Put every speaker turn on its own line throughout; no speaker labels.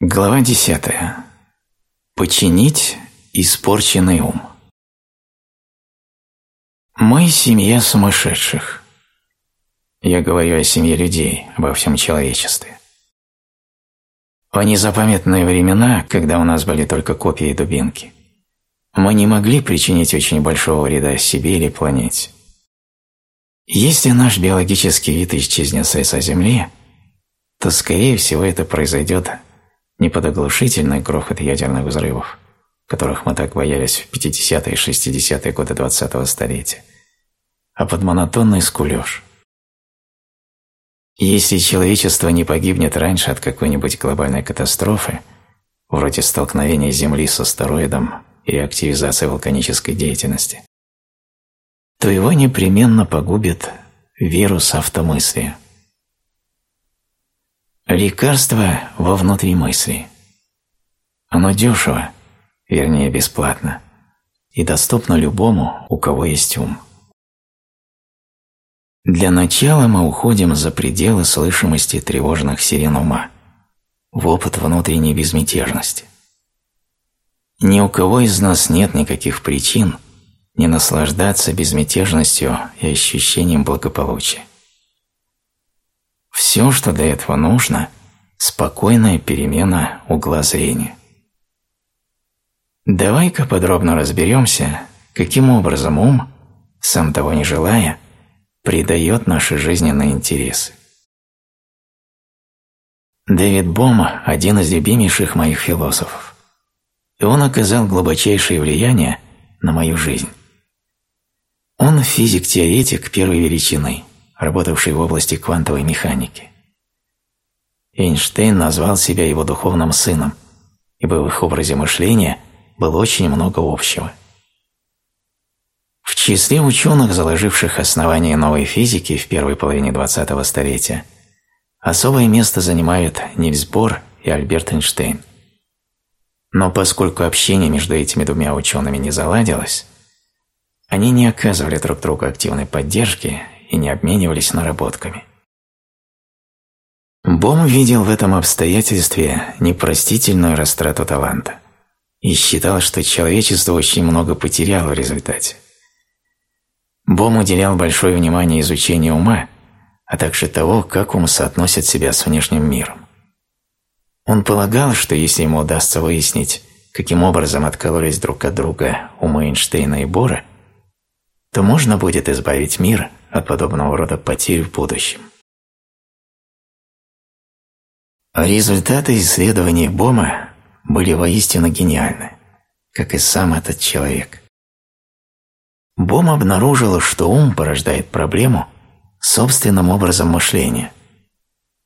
Глава десятая. Починить испорченный ум. Мы – семья сумасшедших. Я говорю о семье людей, обо всем человечестве. В незапамятные времена, когда у нас были только копии и дубинки, мы не могли причинить очень большого вреда себе или планете. Если наш биологический вид исчезнет с лица Земли, то, скорее всего, это произойдет не под оглушительный грохот ядерных взрывов, которых мы так боялись в 50-е и 60-е годы 20-го столетия, а под монотонный скулеж. Если человечество не погибнет раньше от какой-нибудь глобальной катастрофы, вроде столкновения Земли с астероидом или активизации вулканической деятельности, то его непременно погубит вирус автомыслия. Лекарство во внутри мысли. Оно дешево, вернее бесплатно, и доступно любому, у кого есть ум. Для начала мы уходим за пределы слышимости тревожных сирен ума, в опыт внутренней безмятежности. Ни у кого из нас нет никаких причин – не наслаждаться безмятежностью и ощущением благополучия. Все, что для этого нужно – спокойная перемена угла зрения. Давай-ка подробно разберемся, каким образом ум, сам того не желая, придает наши жизненные интересы. Дэвид Бом – один из любимейших моих философов, и он оказал глубочайшее влияние на мою жизнь. Он физик-теоретик первой величины, работавший в области квантовой механики. Эйнштейн назвал себя его духовным сыном, ибо в их образе мышления было очень много общего. В числе ученых, заложивших основания новой физики в первой половине 20-го столетия, особое место занимают Нильс Бор и Альберт Эйнштейн. Но поскольку общение между этими двумя учеными не заладилось, они не оказывали друг другу активной поддержки и не обменивались наработками. Бом видел в этом обстоятельстве непростительную растрату таланта и считал, что человечество очень много потеряло в результате. Бом уделял большое внимание изучению ума, а также того, как ум соотносит себя с внешним миром. Он полагал, что если ему удастся выяснить, каким образом откололись друг от друга умы Эйнштейна и Бора, то можно будет избавить мир от подобного рода потерь в будущем. Результаты исследований Бома были воистину гениальны, как и сам этот человек. Бом обнаружил, что ум порождает проблему собственным образом мышления,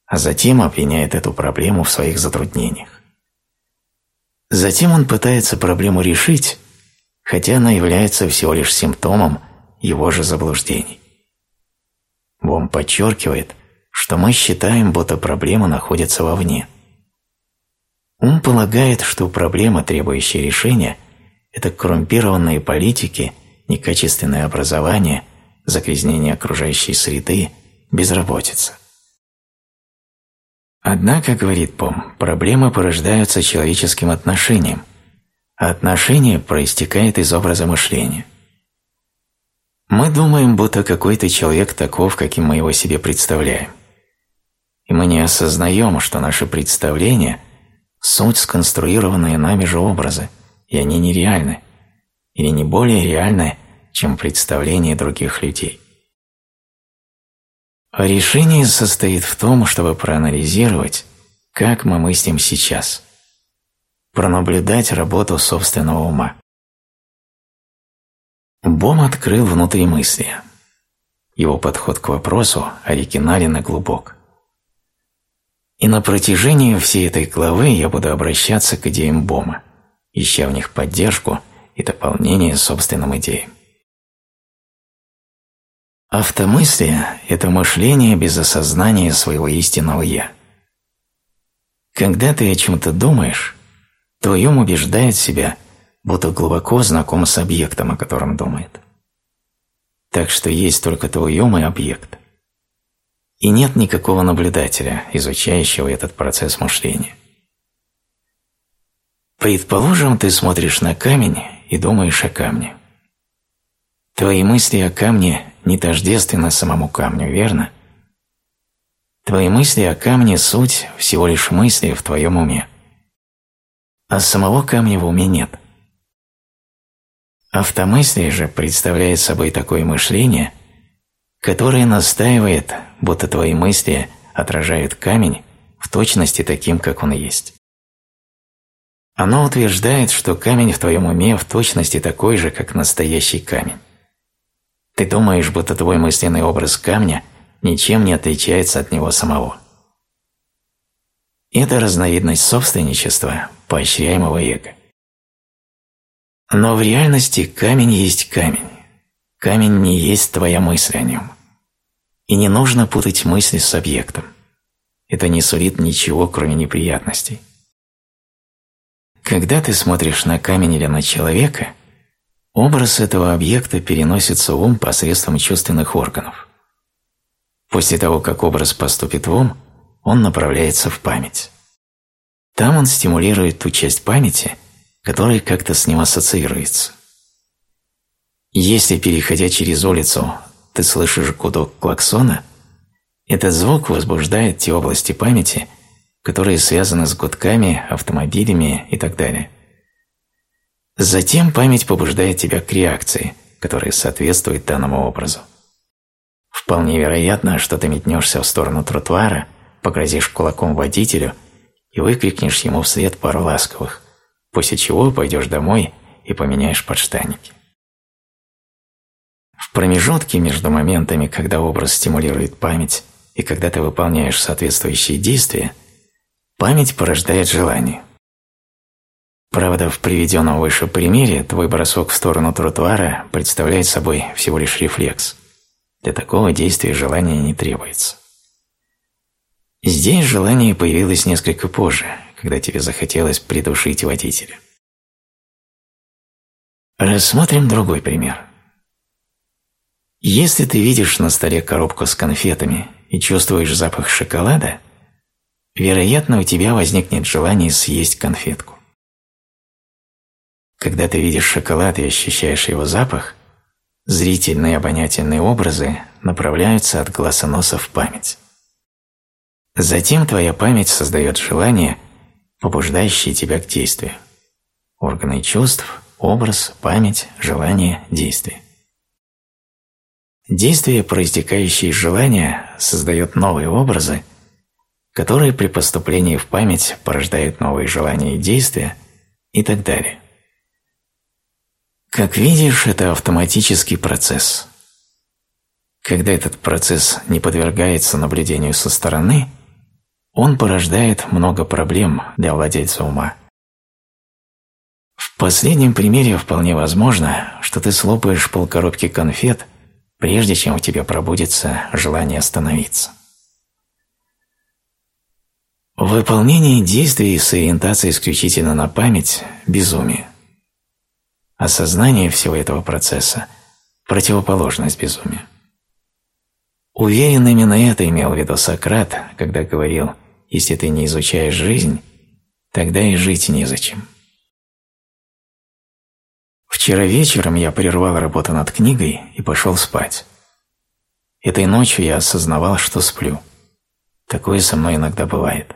а затем обвиняет эту проблему в своих затруднениях. Затем он пытается проблему решить, хотя она является всего лишь симптомом его же заблуждений. Бом подчеркивает, что мы считаем, будто проблема находится вовне. Он полагает, что проблема, требующая решения, это коррумпированные политики, некачественное образование, загрязнение окружающей среды, безработица. Однако, говорит Бом, проблемы порождаются человеческим отношением, а отношение проистекает из образа мышления. Думаем, будто какой-то человек таков, каким мы его себе представляем. И мы не осознаем, что наши представления – суть сконструированные нами же образы, и они нереальны, или не более реальны, чем представления других людей. Решение состоит в том, чтобы проанализировать, как мы мыслим сейчас, пронаблюдать работу собственного ума. Бом открыл внутри мысли. Его подход к вопросу оригинален и глубок. И на протяжении всей этой главы я буду обращаться к идеям Бома, ища в них поддержку и дополнение собственным идеям. Автомыслие – это мышление без осознания своего истинного «я». Когда ты о чем-то думаешь, твой ум убеждает себя – будто глубоко знаком с объектом, о котором думает. Так что есть только твой и объект. И нет никакого наблюдателя, изучающего этот процесс мышления. Предположим, ты смотришь на камень и думаешь о камне. Твои мысли о камне не тождественны самому камню, верно? Твои мысли о камне – суть всего лишь мысли в твоем уме. А самого камня в уме нет. Автомыслие же представляет собой такое мышление, которое настаивает, будто твои мысли отражают камень в точности таким, как он есть. Оно утверждает, что камень в твоем уме в точности такой же, как настоящий камень. Ты думаешь, будто твой мысленный образ камня ничем не отличается от него самого. Это разновидность собственничества, поощряемого эго. Но в реальности камень есть камень. Камень не есть твоя мысль о нем. И не нужно путать мысли с объектом. Это не сулит ничего, кроме неприятностей. Когда ты смотришь на камень или на человека, образ этого объекта переносится в ум посредством чувственных органов. После того, как образ поступит в ум, он направляется в память. Там он стимулирует ту часть памяти, которая как-то с ним ассоциируется. Если, переходя через улицу, ты слышишь гудок клаксона, этот звук возбуждает те области памяти, которые связаны с гудками, автомобилями и так далее. Затем память побуждает тебя к реакции, которая соответствует данному образу. Вполне вероятно, что ты метнешься в сторону тротуара, погрозишь кулаком водителю и выкрикнешь ему вслед пару ласковых, после чего пойдешь домой и поменяешь подштанники. В промежутке между моментами, когда образ стимулирует память и когда ты выполняешь соответствующие действия, Память порождает желание. Правда, в приведенном выше примере твой бросок в сторону тротуара представляет собой всего лишь рефлекс. Для такого действия желания не требуется. Здесь желание появилось несколько позже, когда тебе захотелось придушить водителя. Рассмотрим другой пример. Если ты видишь на столе коробку с конфетами и чувствуешь запах шоколада – вероятно, у тебя возникнет желание съесть конфетку. Когда ты видишь шоколад и ощущаешь его запах, зрительные и обонятельные образы направляются от глаза носа в память. Затем твоя память создает желание, побуждающее тебя к действию. Органы чувств, образ, память, желание, действие. Действие, проистекающее из желания, создает новые образы, которые при поступлении в память порождают новые желания и действия и так далее. Как видишь, это автоматический процесс. Когда этот процесс не подвергается наблюдению со стороны, он порождает много проблем для владельца ума. В последнем примере вполне возможно, что ты слопаешь полкоробки конфет, прежде чем у тебя пробудется желание остановиться. Выполнение действий с ориентацией исключительно на память – безумие. Осознание всего этого процесса – противоположность безумию. Уверен, именно это имел в виду Сократ, когда говорил «если ты не изучаешь жизнь, тогда и жить незачем». Вчера вечером я прервал работу над книгой и пошел спать. Этой ночью я осознавал, что сплю. Такое со мной иногда бывает.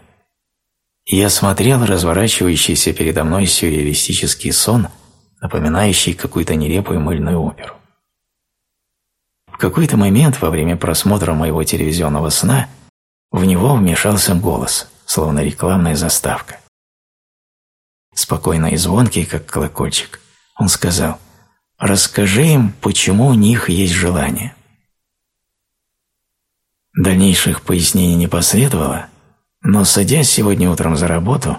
Я смотрел разворачивающийся передо мной сюрреалистический сон, напоминающий какую-то нелепую мыльную оперу. В какой-то момент во время просмотра моего телевизионного сна в него вмешался голос, словно рекламная заставка. Спокойно и звонкий, как колокольчик, он сказал «Расскажи им, почему у них есть желание». Дальнейших пояснений не последовало, но садясь сегодня утром за работу,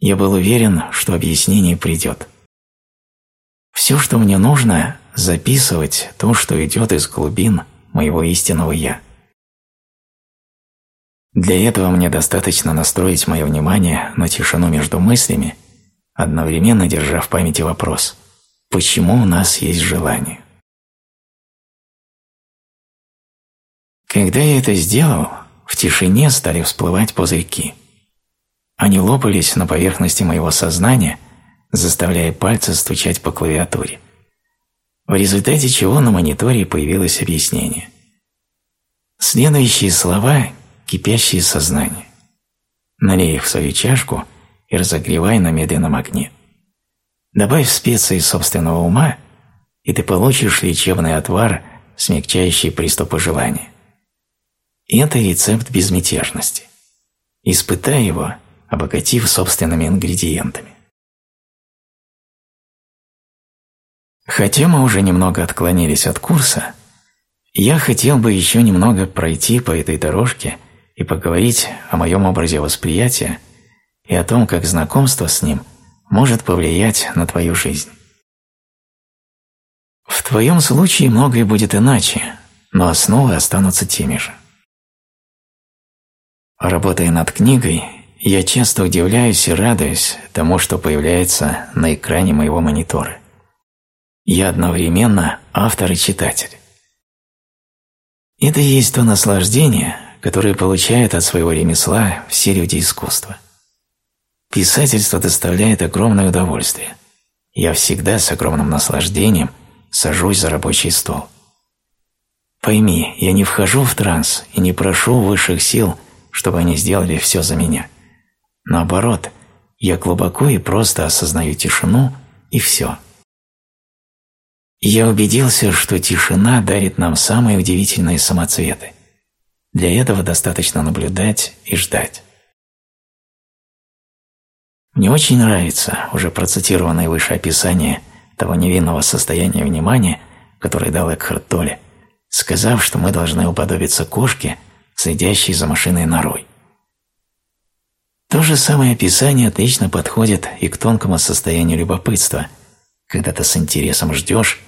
я был уверен, что объяснение придет. Все, что мне нужно, записывать то, что идет из глубин моего истинного «я». Для этого мне достаточно настроить мое внимание на тишину между мыслями, одновременно держа в памяти вопрос «Почему у нас есть желание?». Когда я это сделал, в тишине стали всплывать пузырьки. Они лопались на поверхности моего сознания, заставляя пальцы стучать по клавиатуре. В результате чего на мониторе появилось объяснение. Следующие слова – кипящие сознание. Налей их в свою чашку и разогревай на медленном огне. Добавь специи собственного ума, и ты получишь лечебный отвар, смягчающий приступы желания. И это рецепт безмятежности. Испытай его, обогатив собственными ингредиентами. Хотя мы уже немного отклонились от курса, я хотел бы еще немного пройти по этой дорожке и поговорить о моем образе восприятия и о том, как знакомство с ним может повлиять на твою жизнь. В твоем случае многое будет иначе, но основы останутся теми же. Работая над книгой, я часто удивляюсь и радуюсь тому, что появляется на экране моего монитора. Я одновременно автор и читатель. Это есть то наслаждение, которое получают от своего ремесла все люди искусства. Писательство доставляет огромное удовольствие. Я всегда с огромным наслаждением сажусь за рабочий стол. Пойми, я не вхожу в транс и не прошу высших сил, чтобы они сделали все за меня. Наоборот, я глубоко и просто осознаю тишину и все. Я убедился, что тишина дарит нам самые удивительные самоцветы. Для этого достаточно наблюдать и ждать. Мне очень нравится уже процитированное выше описание того невинного состояния внимания, которое дал Экхарт Толле, сказав, что мы должны уподобиться кошке, следящей за машиной норой. То же самое описание отлично подходит и к тонкому состоянию любопытства, когда ты с интересом ждешь,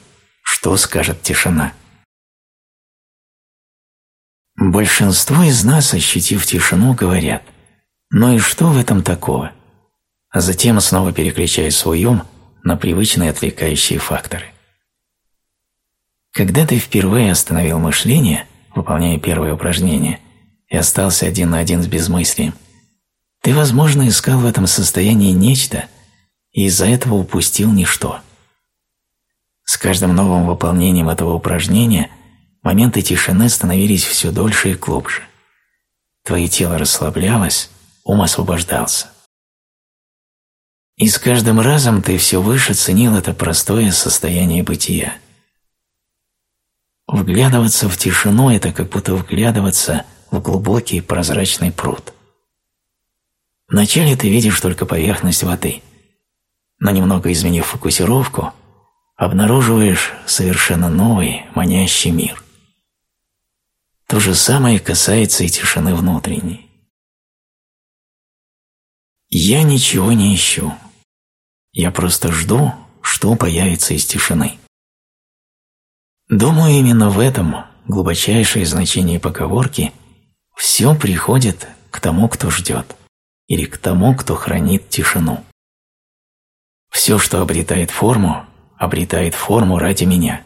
что скажет тишина. Большинство из нас, ощутив тишину, говорят «Ну и что в этом такого?» а затем снова переключая свой ум на привычные отвлекающие факторы. Когда ты впервые остановил мышление, выполняя первое упражнение, и остался один на один с безмыслием, ты, возможно, искал в этом состоянии нечто и из-за этого упустил ничто. С каждым новым выполнением этого упражнения моменты тишины становились все дольше и глубже. Твое тело расслаблялось, ум освобождался. И с каждым разом ты все выше ценил это простое состояние бытия. Вглядываться в тишину – это как будто вглядываться в глубокий прозрачный пруд. Вначале ты видишь только поверхность воды, но немного изменив фокусировку, обнаруживаешь совершенно новый, манящий мир. То же самое касается и тишины внутренней. Я ничего не ищу. Я просто жду, что появится из тишины. Думаю, именно в этом глубочайшее значение поговорки «все приходит к тому, кто ждет» или к тому, кто хранит тишину. Все, что обретает форму, обретает форму ради меня.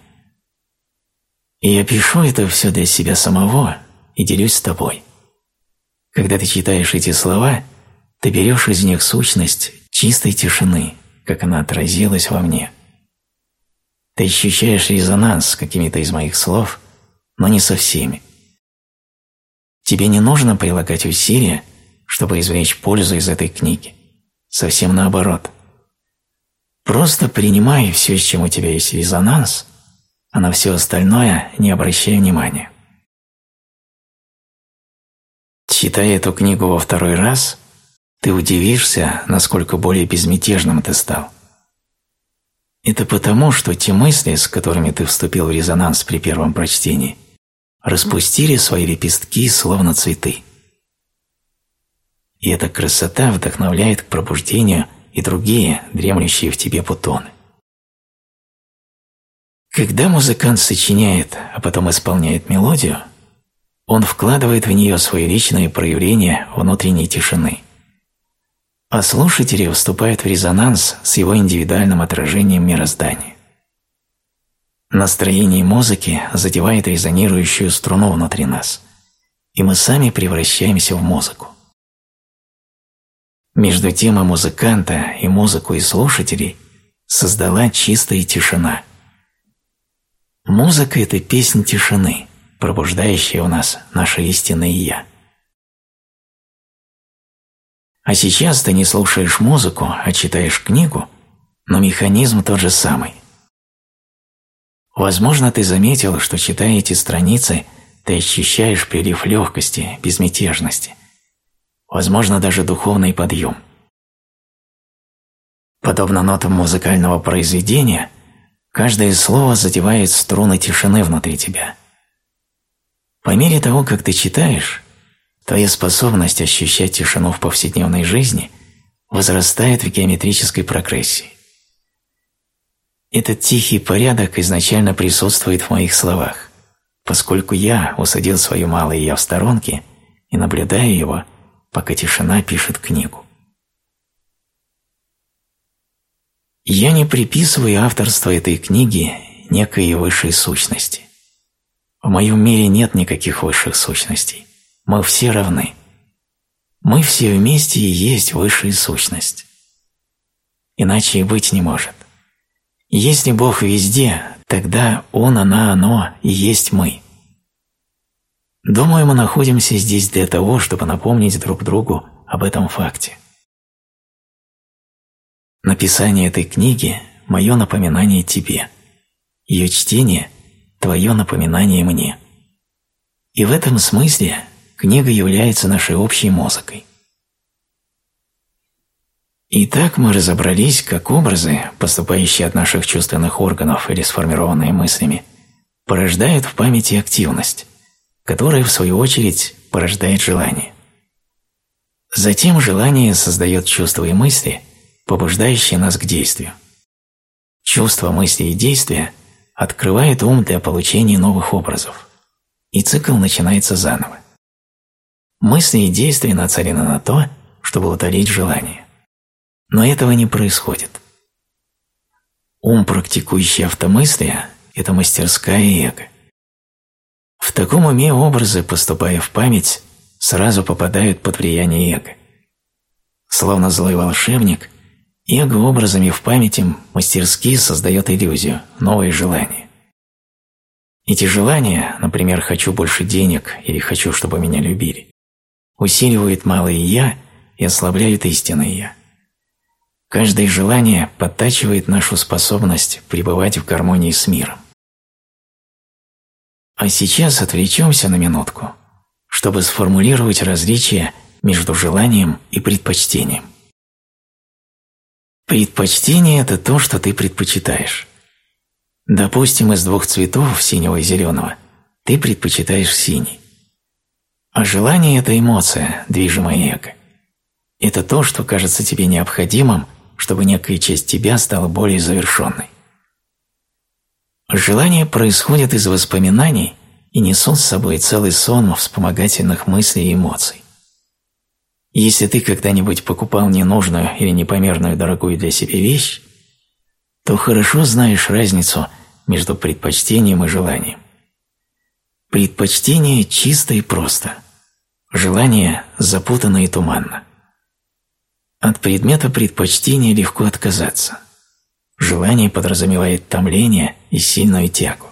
И я пишу это все для себя самого и делюсь с тобой. Когда ты читаешь эти слова, ты берешь из них сущность чистой тишины, как она отразилась во мне. Ты ощущаешь резонанс с какими-то из моих слов, но не со всеми. Тебе не нужно прилагать усилия, чтобы извлечь пользу из этой книги. Совсем наоборот. Просто принимай все, с чем у тебя есть резонанс, а на все остальное не обращай внимания. Читая эту книгу во второй раз – ты удивишься, насколько более безмятежным ты стал. Это потому, что те мысли, с которыми ты вступил в резонанс при первом прочтении, распустили свои лепестки, словно цветы. И эта красота вдохновляет к пробуждению и другие, дремлющие в тебе бутоны. Когда музыкант сочиняет, а потом исполняет мелодию, он вкладывает в нее свои личные проявления внутренней тишины – а слушатели вступают в резонанс с его индивидуальным отражением мироздания. Настроение музыки задевает резонирующую струну внутри нас, и мы сами превращаемся в музыку. Между тем и музыканта, и музыку, и слушателей создала чистая тишина. Музыка – это песнь тишины, пробуждающая у нас наше истинное «Я». А сейчас ты не слушаешь музыку, а читаешь книгу, но механизм тот же самый. Возможно, ты заметил, что читая эти страницы, ты ощущаешь прилив легкости, безмятежности. Возможно, даже духовный подъем. Подобно нотам музыкального произведения, каждое слово задевает струны тишины внутри тебя. По мере того, как ты читаешь, Твоя способность ощущать тишину в повседневной жизни возрастает в геометрической прогрессии. Этот тихий порядок изначально присутствует в моих словах, поскольку я усадил свое малое «я» в сторонке и наблюдаю его, пока тишина пишет книгу. Я не приписываю авторство этой книги некой высшей сущности. В моем мире нет никаких высших сущностей. Мы все равны. Мы все вместе и есть высшая сущность. Иначе и быть не может. Если Бог везде, тогда Он, Она, Оно и есть мы. Думаю, мы находимся здесь для того, чтобы напомнить друг другу об этом факте. Написание этой книги – мое напоминание тебе. Ее чтение – твое напоминание мне. И в этом смысле книга является нашей общей музыкой. Итак, мы разобрались, как образы, поступающие от наших чувственных органов или сформированные мыслями, порождают в памяти активность, которая, в свою очередь, порождает желание. Затем желание создает чувства и мысли, побуждающие нас к действию. Чувства, мысли и действия открывают ум для получения новых образов, и цикл начинается заново. Мысли и действия нацелены на то, чтобы утолить желание. Но этого не происходит. Ум, практикующий автомыслие, – это мастерская эго. В таком уме образы, поступая в память, сразу попадают под влияние эго. Словно злой волшебник, эго образами в памяти мастерски создает иллюзию, новые желания. Эти желания, например, «хочу больше денег» или «хочу, чтобы меня любили», усиливают малое «я» и ослабляют истинное «я». Каждое желание подтачивает нашу способность пребывать в гармонии с миром. А сейчас отвлечемся на минутку, чтобы сформулировать различие между желанием и предпочтением. Предпочтение – это то, что ты предпочитаешь. Допустим, из двух цветов, синего и зеленого, ты предпочитаешь синий. А желание – это эмоция, движимая эго. Это то, что кажется тебе необходимым, чтобы некая часть тебя стала более завершенной. Желания происходят из воспоминаний и несут с собой целый сон вспомогательных мыслей и эмоций. Если ты когда-нибудь покупал ненужную или непомерную дорогую для себя вещь, то хорошо знаешь разницу между предпочтением и желанием. Предпочтение чисто и просто. Желание запутанно и туманно. От предмета предпочтения легко отказаться. Желание подразумевает томление и сильную тягу.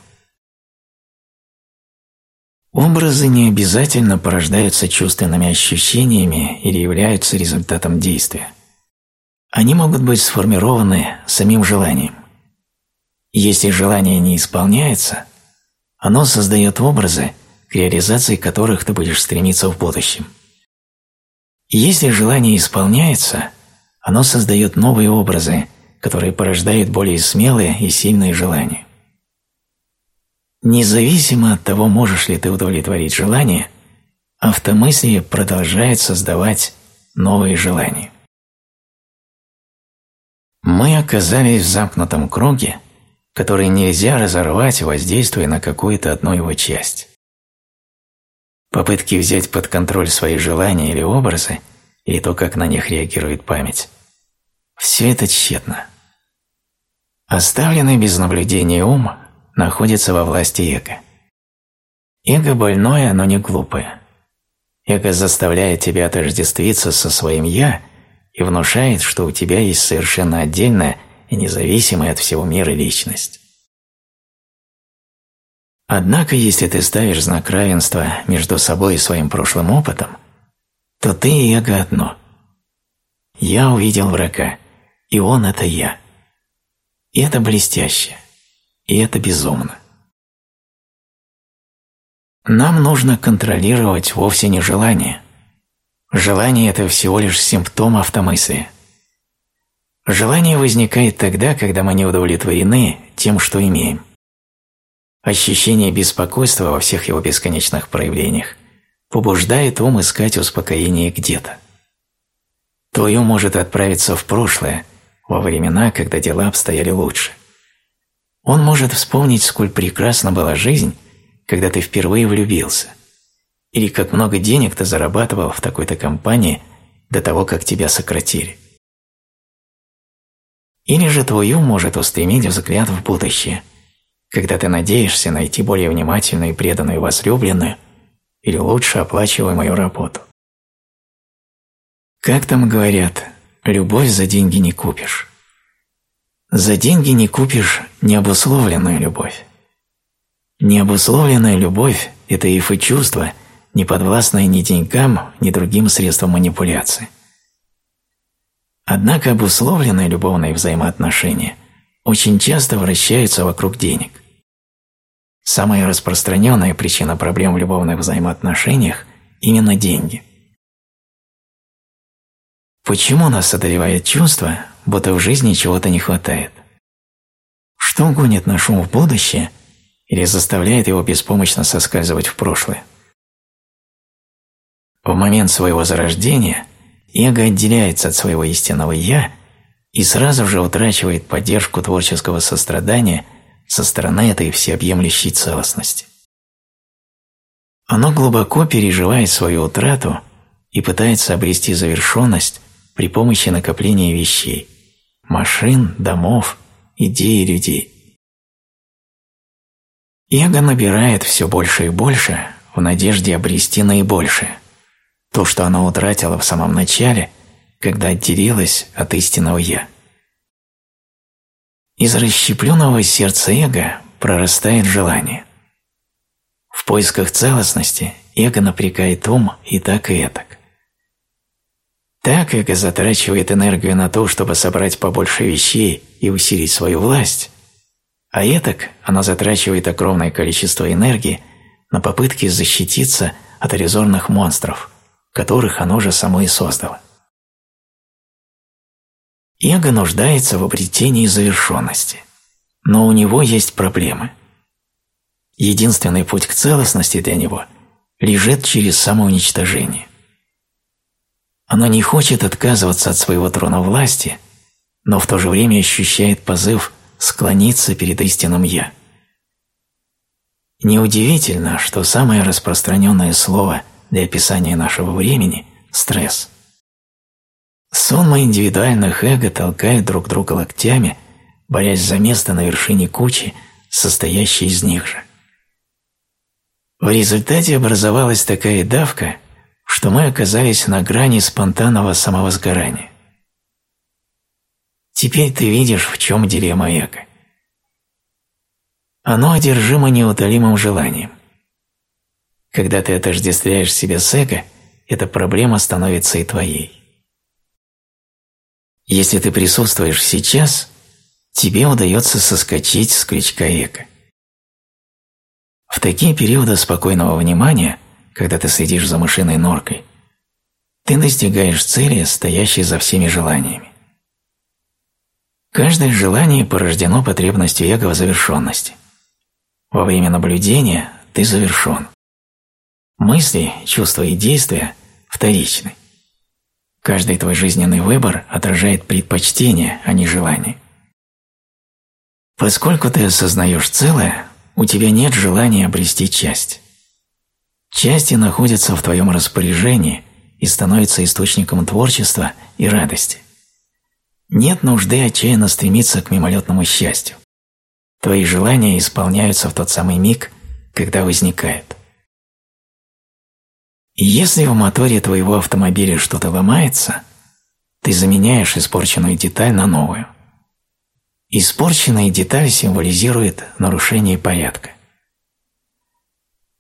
Образы не обязательно порождаются чувственными ощущениями или являются результатом действия. Они могут быть сформированы самим желанием. Если желание не исполняется, оно создает образы, к реализации которых ты будешь стремиться в будущем. Если желание исполняется, оно создает новые образы, которые порождают более смелые и сильные желания. Независимо от того, можешь ли ты удовлетворить желание, автомыслие продолжает создавать новые желания. Мы оказались в замкнутом круге, который нельзя разорвать, воздействуя на какую-то одну его часть. Попытки взять под контроль свои желания или образы и то, как на них реагирует память – все это тщетно. Оставленный без наблюдения ум находится во власти эго. Эго больное, но не глупое. Эго заставляет тебя отождествиться со своим «я» и внушает, что у тебя есть совершенно отдельная и независимая от всего мира личность. Однако, если ты ставишь знак равенства между собой и своим прошлым опытом, то ты и эго одно. Я увидел врага, и он – это я. И это блестяще, и это безумно. Нам нужно контролировать вовсе не желание. Желание – это всего лишь симптом автомыслия. Желание возникает тогда, когда мы не удовлетворены тем, что имеем. Ощущение беспокойства во всех его бесконечных проявлениях побуждает ум искать успокоение где-то. Твой ум может отправиться в прошлое, во времена, когда дела обстояли лучше. Он может вспомнить, сколь прекрасна была жизнь, когда ты впервые влюбился, или как много денег ты зарабатывал в такой-то компании до того, как тебя сократили. Или же твой ум может устремить взгляд в будущее, когда ты надеешься найти более внимательную и преданную возлюбленную или лучше оплачиваемую работу. Как там говорят, любовь за деньги не купишь. За деньги не купишь необусловленную любовь. Необусловленная любовь – это ифы чувства, не подвластное ни деньгам, ни другим средствам манипуляции. Однако обусловленные любовные взаимоотношения очень часто вращаются вокруг денег. Самая распространенная причина проблем в любовных взаимоотношениях – именно деньги. Почему нас одолевает чувство, будто в жизни чего-то не хватает? Что гонит наш ум в будущее – или заставляет его беспомощно соскальзывать в прошлое. В момент своего зарождения эго отделяется от своего истинного «я» и сразу же утрачивает поддержку творческого сострадания со стороны этой всеобъемлющей целостности. Оно глубоко переживает свою утрату и пытается обрести завершенность при помощи накопления вещей – машин, домов, идей и людей. Эго набирает все больше и больше в надежде обрести наибольшее, то, что оно утратило в самом начале, когда отделилось от истинного «я». Из расщепленного сердца эго прорастает желание. В поисках целостности эго напрягает ум и так и этак. Так эго затрачивает энергию на то, чтобы собрать побольше вещей и усилить свою власть, а этак она затрачивает огромное количество энергии на попытки защититься от иллюзорных монстров, которых оно же само и создало. Эго нуждается в обретении завершенности, но у него есть проблемы. Единственный путь к целостности для него лежит через самоуничтожение. Оно не хочет отказываться от своего трона власти, но в то же время ощущает позыв склониться перед истинным «Я». Неудивительно, что самое распространенное слово для описания нашего времени – стресс. Сонма индивидуальных эго толкает друг друга локтями, борясь за место на вершине кучи, состоящей из них же. В результате образовалась такая давка, что мы оказались на грани спонтанного самовозгорания. Теперь ты видишь, в чем дилемма эго. Оно одержимо неутолимым желанием. Когда ты отождествляешь себя с эго, эта проблема становится и твоей. Если ты присутствуешь сейчас, тебе удается соскочить с крючка эго. В такие периоды спокойного внимания, когда ты следишь за мышиной норкой, ты достигаешь цели, стоящей за всеми желаниями. Каждое желание порождено потребностью эго в завершенности. Во время наблюдения ты завершен. Мысли, чувства и действия вторичны. Каждый твой жизненный выбор отражает предпочтение, а не желание. Поскольку ты осознаешь целое, у тебя нет желания обрести часть. Части находятся в твоем распоряжении и становятся источником творчества и радости. Нет нужды отчаянно стремиться к мимолетному счастью. Твои желания исполняются в тот самый миг, когда возникают. И если в моторе твоего автомобиля что-то ломается, ты заменяешь испорченную деталь на новую. Испорченная деталь символизирует нарушение порядка.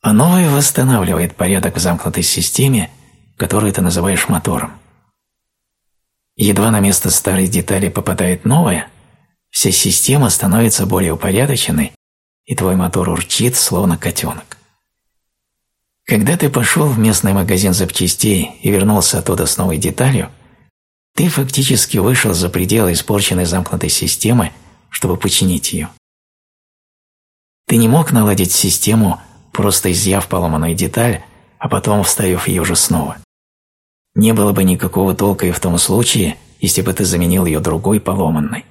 А новая восстанавливает порядок в замкнутой системе, которую ты называешь мотором. Едва на место старой детали попадает новая, вся система становится более упорядоченной, и твой мотор урчит, словно котенок. Когда ты пошел в местный магазин запчастей и вернулся оттуда с новой деталью, ты фактически вышел за пределы испорченной замкнутой системы, чтобы починить ее. Ты не мог наладить систему, просто изъяв поломанную деталь, а потом вставив ее же снова. Не было бы никакого толка и в том случае, если бы ты заменил ее другой поломанной.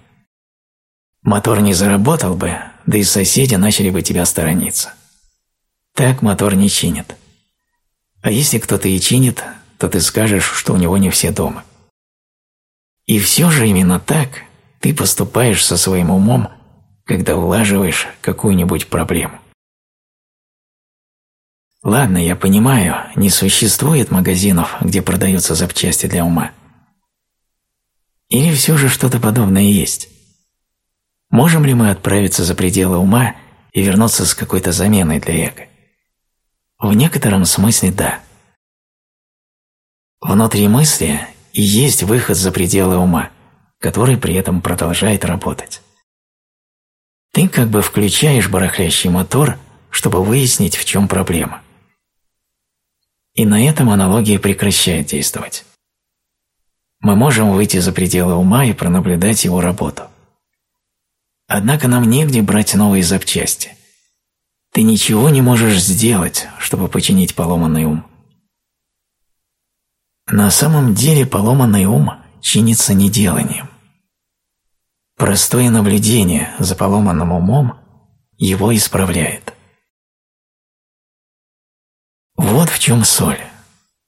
Мотор не заработал бы, да и соседи начали бы тебя сторониться. Так мотор не чинит. А если кто-то и чинит, то ты скажешь, что у него не все дома. И все же именно так ты поступаешь со своим умом, когда улаживаешь какую-нибудь проблему. Ладно, я понимаю, не существует магазинов, где продаются запчасти для ума. Или все же что-то подобное есть? Можем ли мы отправиться за пределы ума и вернуться с какой-то заменой для эго? В некотором смысле да. Внутри мысли и есть выход за пределы ума, который при этом продолжает работать. Ты как бы включаешь барахлящий мотор, чтобы выяснить, в чем проблема. И на этом аналогия прекращает действовать. Мы можем выйти за пределы ума и пронаблюдать его работу. Однако нам негде брать новые запчасти. Ты ничего не можешь сделать, чтобы починить поломанный ум. На самом деле поломанный ум чинится неделанием. Простое наблюдение за поломанным умом его исправляет. Вот в чем соль.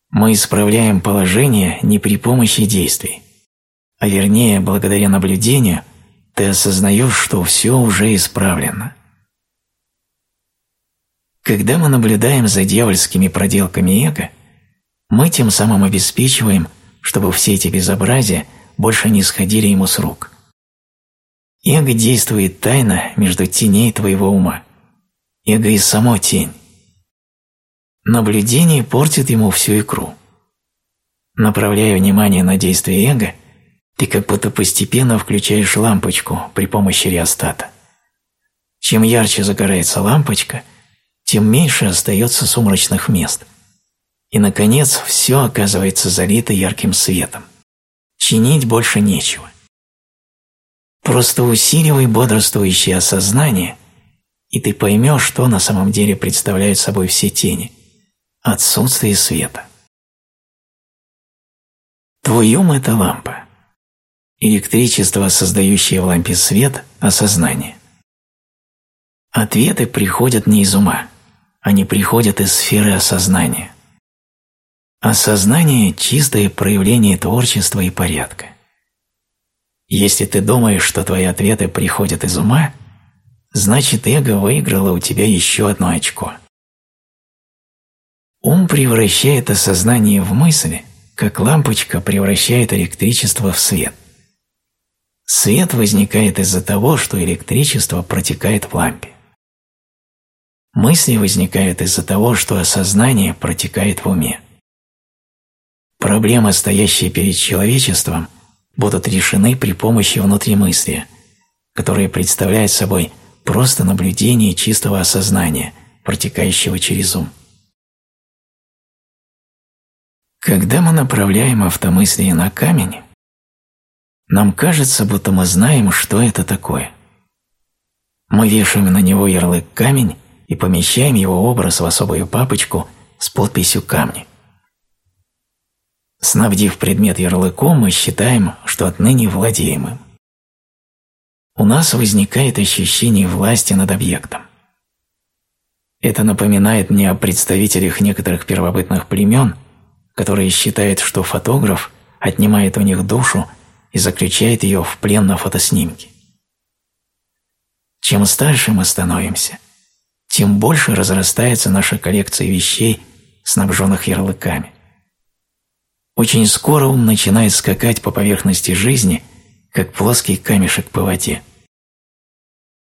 Мы исправляем положение не при помощи действий, а вернее, благодаря наблюдению, ты осознаешь, что все уже исправлено. Когда мы наблюдаем за дьявольскими проделками эго, мы тем самым обеспечиваем, чтобы все эти безобразия больше не сходили ему с рук. Эго действует тайно между теней твоего ума. Эго и само тень. Наблюдение портит ему всю икру. Направляя внимание на действие эго, ты как будто постепенно включаешь лампочку при помощи реостата. Чем ярче загорается лампочка, тем меньше остается сумрачных мест. И, наконец, все оказывается залито ярким светом. Чинить больше нечего. Просто усиливай бодрствующее осознание, и ты поймешь, что на самом деле представляют собой все тени – Отсутствие света. Твой ум – это лампа. Электричество, создающее в лампе свет – осознание. Ответы приходят не из ума, они приходят из сферы осознания. Осознание – чистое проявление творчества и порядка. Если ты думаешь, что твои ответы приходят из ума, значит эго выиграло у тебя еще одно очко – Ум превращает осознание в мысли, как лампочка превращает электричество в свет. Свет возникает из-за того, что электричество протекает в лампе. Мысли возникают из-за того, что осознание протекает в уме. Проблемы, стоящие перед человечеством, будут решены при помощи внутримыслия, которое представляет собой просто наблюдение чистого осознания, протекающего через ум. Когда мы направляем автомыслие на камень, нам кажется, будто мы знаем, что это такое. Мы вешаем на него ярлык «камень» и помещаем его образ в особую папочку с подписью «камни». Снабдив предмет ярлыком, мы считаем, что отныне владеем им. У нас возникает ощущение власти над объектом. Это напоминает мне о представителях некоторых первобытных племен – которые считают, что фотограф отнимает у них душу и заключает ее в плен на фотоснимке. Чем старше мы становимся, тем больше разрастается наша коллекция вещей, снабженных ярлыками. очень скоро ум начинает скакать по поверхности жизни, как плоский камешек по воде.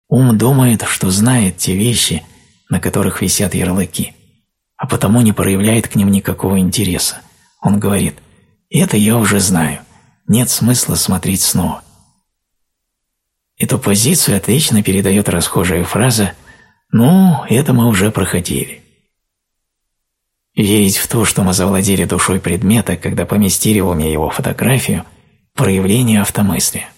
Ум думает, что знает те вещи, на которых висят ярлыки, а потому не проявляет к ним никакого интереса. Он говорит «Это я уже знаю, нет смысла смотреть снова». Эту позицию отлично передает расхожая фраза «Ну, это мы уже проходили». Верить в то, что мы завладели душой предмета, когда поместили в уме его фотографию – проявление автомыслия.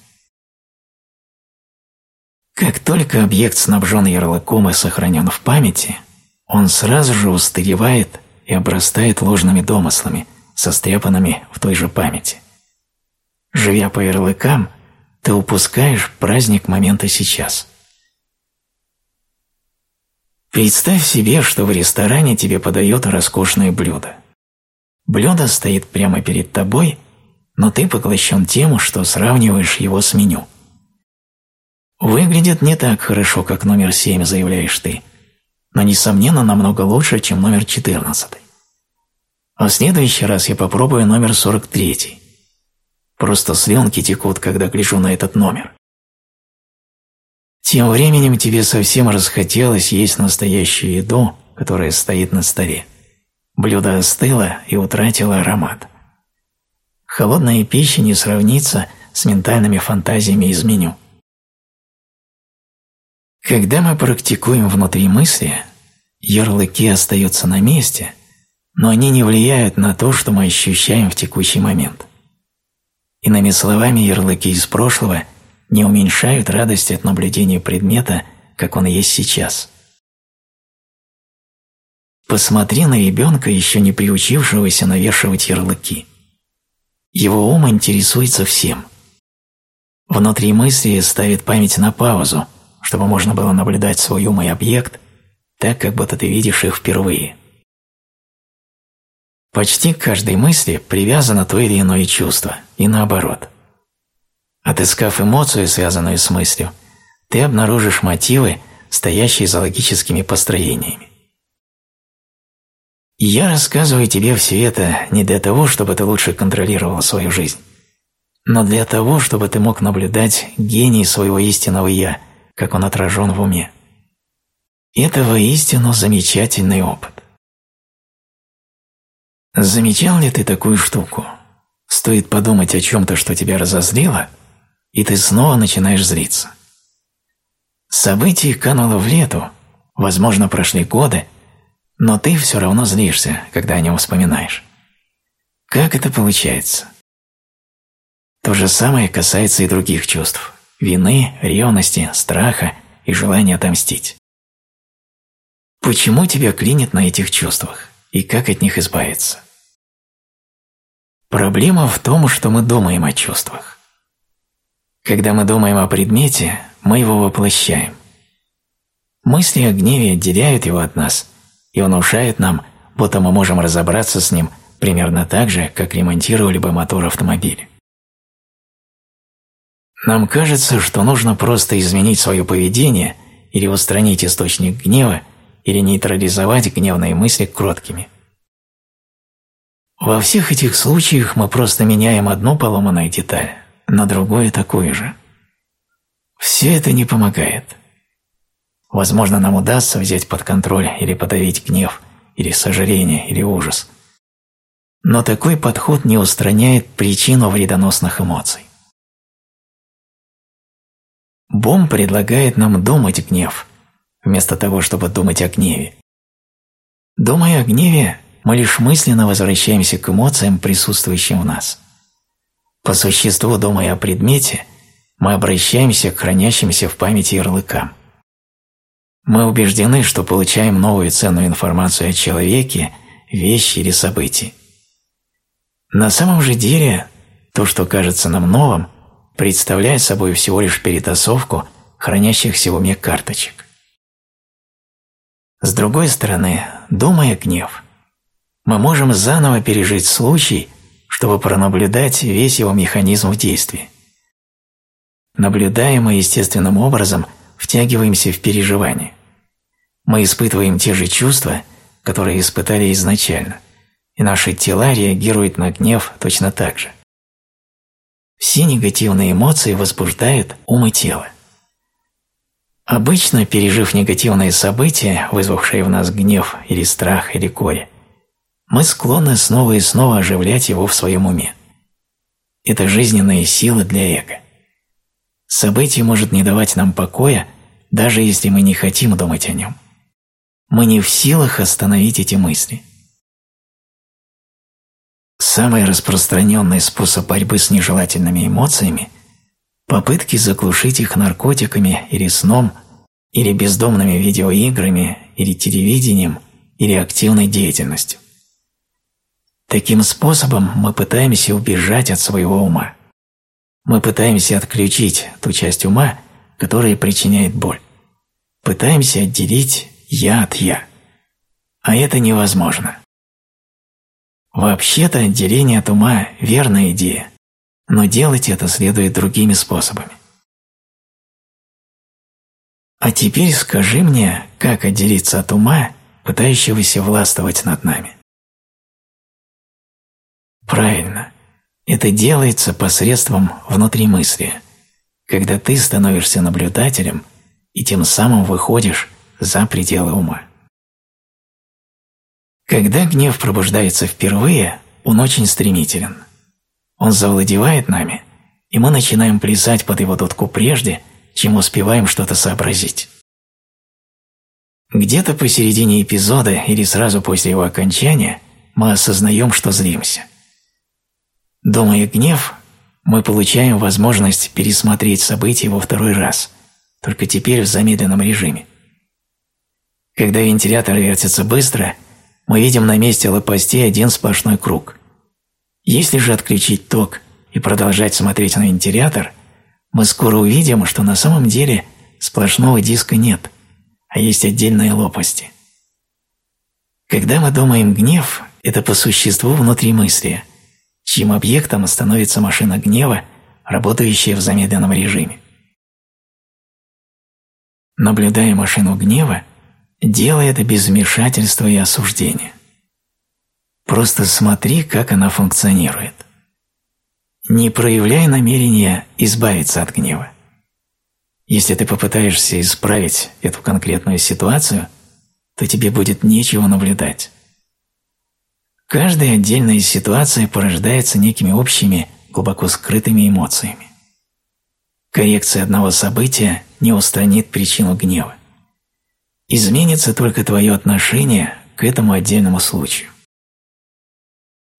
Как только объект снабжен ярлыком и сохранен в памяти, он сразу же устаревает и обрастает ложными домыслами, состряпанными в той же памяти. Живя по ярлыкам, ты упускаешь праздник момента сейчас. Представь себе, что в ресторане тебе подают роскошное блюдо. Блюдо стоит прямо перед тобой, но ты поглощен тем, что сравниваешь его с меню – Выглядит не так хорошо, как номер 7, заявляешь ты, но, несомненно, намного лучше, чем номер 14. А в следующий раз я попробую номер 43. Просто слюнки текут, когда гляжу на этот номер. Тем временем тебе совсем расхотелось есть настоящую еду, которая стоит на столе. Блюдо остыло и утратило аромат. Холодная пища не сравнится с ментальными фантазиями из меню. Когда мы практикуем внутри мысли, ярлыки остаются на месте, но они не влияют на то, что мы ощущаем в текущий момент. Иными словами, ярлыки из прошлого не уменьшают радость от наблюдения предмета, как он есть сейчас. Посмотри на ребенка, еще не приучившегося навешивать ярлыки. Его ум интересуется всем. Внутри мысли ставит память на паузу – чтобы можно было наблюдать свой ум и объект так, как будто ты видишь их впервые. Почти к каждой мысли привязано то или иное чувство, и наоборот. Отыскав эмоцию, связанную с мыслью, ты обнаружишь мотивы, стоящие за логическими построениями. И я рассказываю тебе все это не для того, чтобы ты лучше контролировал свою жизнь, но для того, чтобы ты мог наблюдать гений своего истинного «я», как он отражен в уме. Это воистину замечательный опыт. Замечал ли ты такую штуку? Стоит подумать о чем-то, что тебя разозлило, и ты снова начинаешь злиться. Событие кануло в лету, возможно, прошли годы, но ты все равно злишься, когда о нем вспоминаешь. Как это получается? То же самое касается и других чувств вины, ревности, страха и желания отомстить. Почему тебя клинит на этих чувствах и как от них избавиться? Проблема в том, что мы думаем о чувствах. Когда мы думаем о предмете, мы его воплощаем. Мысли о гневе отделяют его от нас и внушают нам, будто мы можем разобраться с ним примерно так же, как ремонтировали бы мотор автомобиля. Нам кажется, что нужно просто изменить свое поведение или устранить источник гнева, или нейтрализовать гневные мысли кроткими. Во всех этих случаях мы просто меняем одну поломанную деталь на другую такую же. Все это не помогает. Возможно, нам удастся взять под контроль или подавить гнев, или сожаление, или ужас. Но такой подход не устраняет причину вредоносных эмоций. Бом предлагает нам думать гнев, вместо того, чтобы думать о гневе. Думая о гневе, мы лишь мысленно возвращаемся к эмоциям, присутствующим в нас. По существу, думая о предмете, мы обращаемся к хранящимся в памяти ярлыкам. Мы убеждены, что получаем новую ценную информацию о человеке, вещи или событии. На самом же деле, то, что кажется нам новым – представляет собой всего лишь перетасовку хранящихся в уме карточек. С другой стороны, думая гнев, мы можем заново пережить случай, чтобы пронаблюдать весь его механизм в действии. Наблюдаем мы естественным образом втягиваемся в переживание. Мы испытываем те же чувства, которые испытали изначально, и наши тела реагируют на гнев точно так же. Все негативные эмоции возбуждают ум и тело. Обычно, пережив негативные события, вызвавшие в нас гнев или страх или горе, мы склонны снова и снова оживлять его в своем уме. Это жизненные силы для эго. Событие может не давать нам покоя, даже если мы не хотим думать о нем. Мы не в силах остановить эти мысли. Самый распространенный способ борьбы с нежелательными эмоциями – попытки заглушить их наркотиками или сном, или бездомными видеоиграми, или телевидением, или активной деятельностью. Таким способом мы пытаемся убежать от своего ума. Мы пытаемся отключить ту часть ума, которая причиняет боль. Пытаемся отделить «я» от «я». А это невозможно. Вообще-то отделение от ума – верная идея, но делать это следует другими способами. А теперь скажи мне, как отделиться от ума, пытающегося властвовать над нами. Правильно. Это делается посредством внутримыслия, когда ты становишься наблюдателем и тем самым выходишь за пределы ума. Когда гнев пробуждается впервые, он очень стремителен. Он завладевает нами, и мы начинаем плясать под его дудку прежде, чем успеваем что-то сообразить. Где-то посередине эпизода или сразу после его окончания мы осознаем, что злимся. Думая гнев, мы получаем возможность пересмотреть события во второй раз, только теперь в замедленном режиме. Когда вентилятор вертится быстро, мы видим на месте лопастей один сплошной круг. Если же отключить ток и продолжать смотреть на вентилятор, мы скоро увидим, что на самом деле сплошного диска нет, а есть отдельные лопасти. Когда мы думаем гнев, это по существу внутри мысли, чьим объектом становится машина гнева, работающая в замедленном режиме. Наблюдая машину гнева, делай это без вмешательства и осуждения. Просто смотри, как она функционирует. Не проявляй намерения избавиться от гнева. Если ты попытаешься исправить эту конкретную ситуацию, то тебе будет нечего наблюдать. Каждая отдельная ситуация порождается некими общими, глубоко скрытыми эмоциями. Коррекция одного события не устранит причину гнева. Изменится только твое отношение к этому отдельному случаю.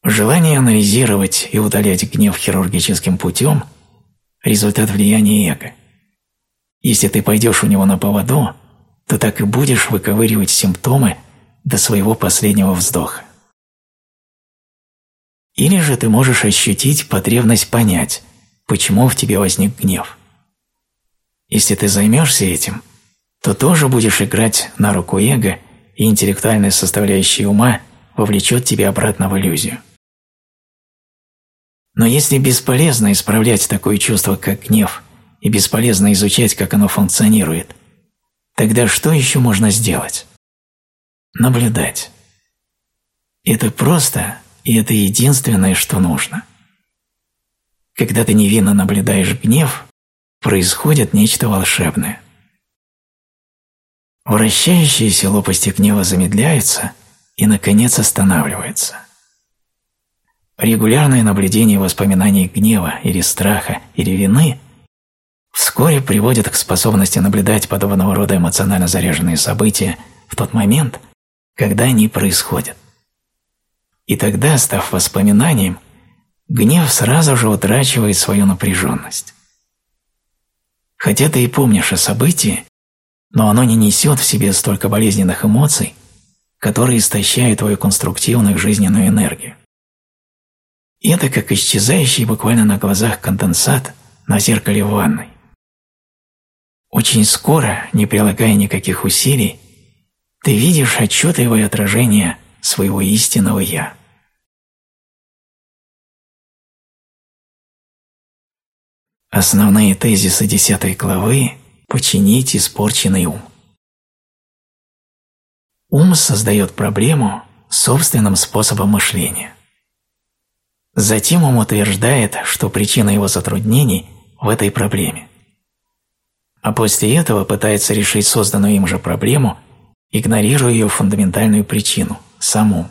Желание анализировать и удалять гнев хирургическим путем – результат влияния эго. Если ты пойдешь у него на поводу, то так и будешь выковыривать симптомы до своего последнего вздоха. Или же ты можешь ощутить потребность понять, почему в тебе возник гнев. Если ты займешься этим, то тоже будешь играть на руку эго, и интеллектуальная составляющая ума вовлечет тебя обратно в иллюзию. Но если бесполезно исправлять такое чувство, как гнев, и бесполезно изучать, как оно функционирует, тогда что еще можно сделать? Наблюдать. Это просто и это единственное, что нужно. Когда ты невинно наблюдаешь гнев, происходит нечто волшебное. Вращающиеся лопасти гнева замедляются и, наконец, останавливаются. Регулярное наблюдение воспоминаний гнева или страха или вины вскоре приводит к способности наблюдать подобного рода эмоционально заряженные события в тот момент, когда они происходят. И тогда, став воспоминанием, гнев сразу же утрачивает свою напряженность. Хотя ты и помнишь о событии, но оно не несет в себе столько болезненных эмоций, которые истощают твою конструктивную жизненную энергию. Это как исчезающий буквально на глазах конденсат на зеркале в ванной. Очень скоро, не прилагая никаких усилий, ты видишь отчетливое отражение своего истинного «Я». Основные тезисы десятой главы – починить испорченный ум. Ум создает проблему, собственным способом мышления. Затем ум утверждает, что причина его затруднений в этой проблеме. А после этого пытается решить созданную им же проблему, игнорируя ее фундаментальную причину – сам ум.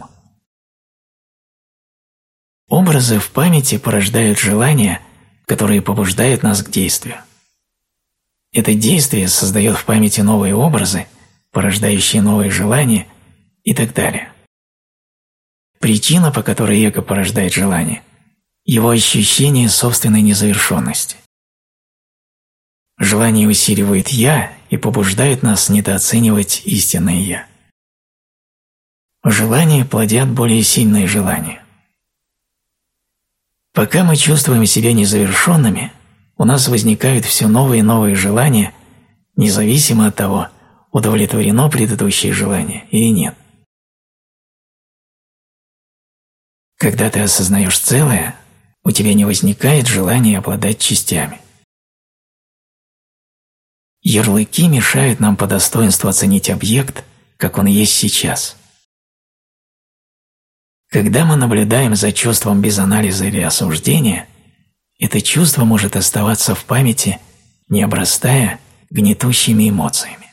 Образы в памяти порождают желания, которые побуждают нас к действию. Это действие создает в памяти новые образы, порождающие новые желания и так далее. Причина, по которой эго порождает желание – его ощущение собственной незавершенности. Желание усиливает «я» и побуждает нас недооценивать истинное «я». Желания плодят более сильные желания. Пока мы чувствуем себя незавершенными, у нас возникают все новые и новые желания, независимо от того, удовлетворено предыдущее желание или нет. Когда ты осознаешь целое, у тебя не возникает желания обладать частями. Ярлыки мешают нам по достоинству оценить объект, как он есть сейчас. Когда мы наблюдаем за чувством без анализа или осуждения, это чувство может оставаться в памяти, не обрастая гнетущими эмоциями.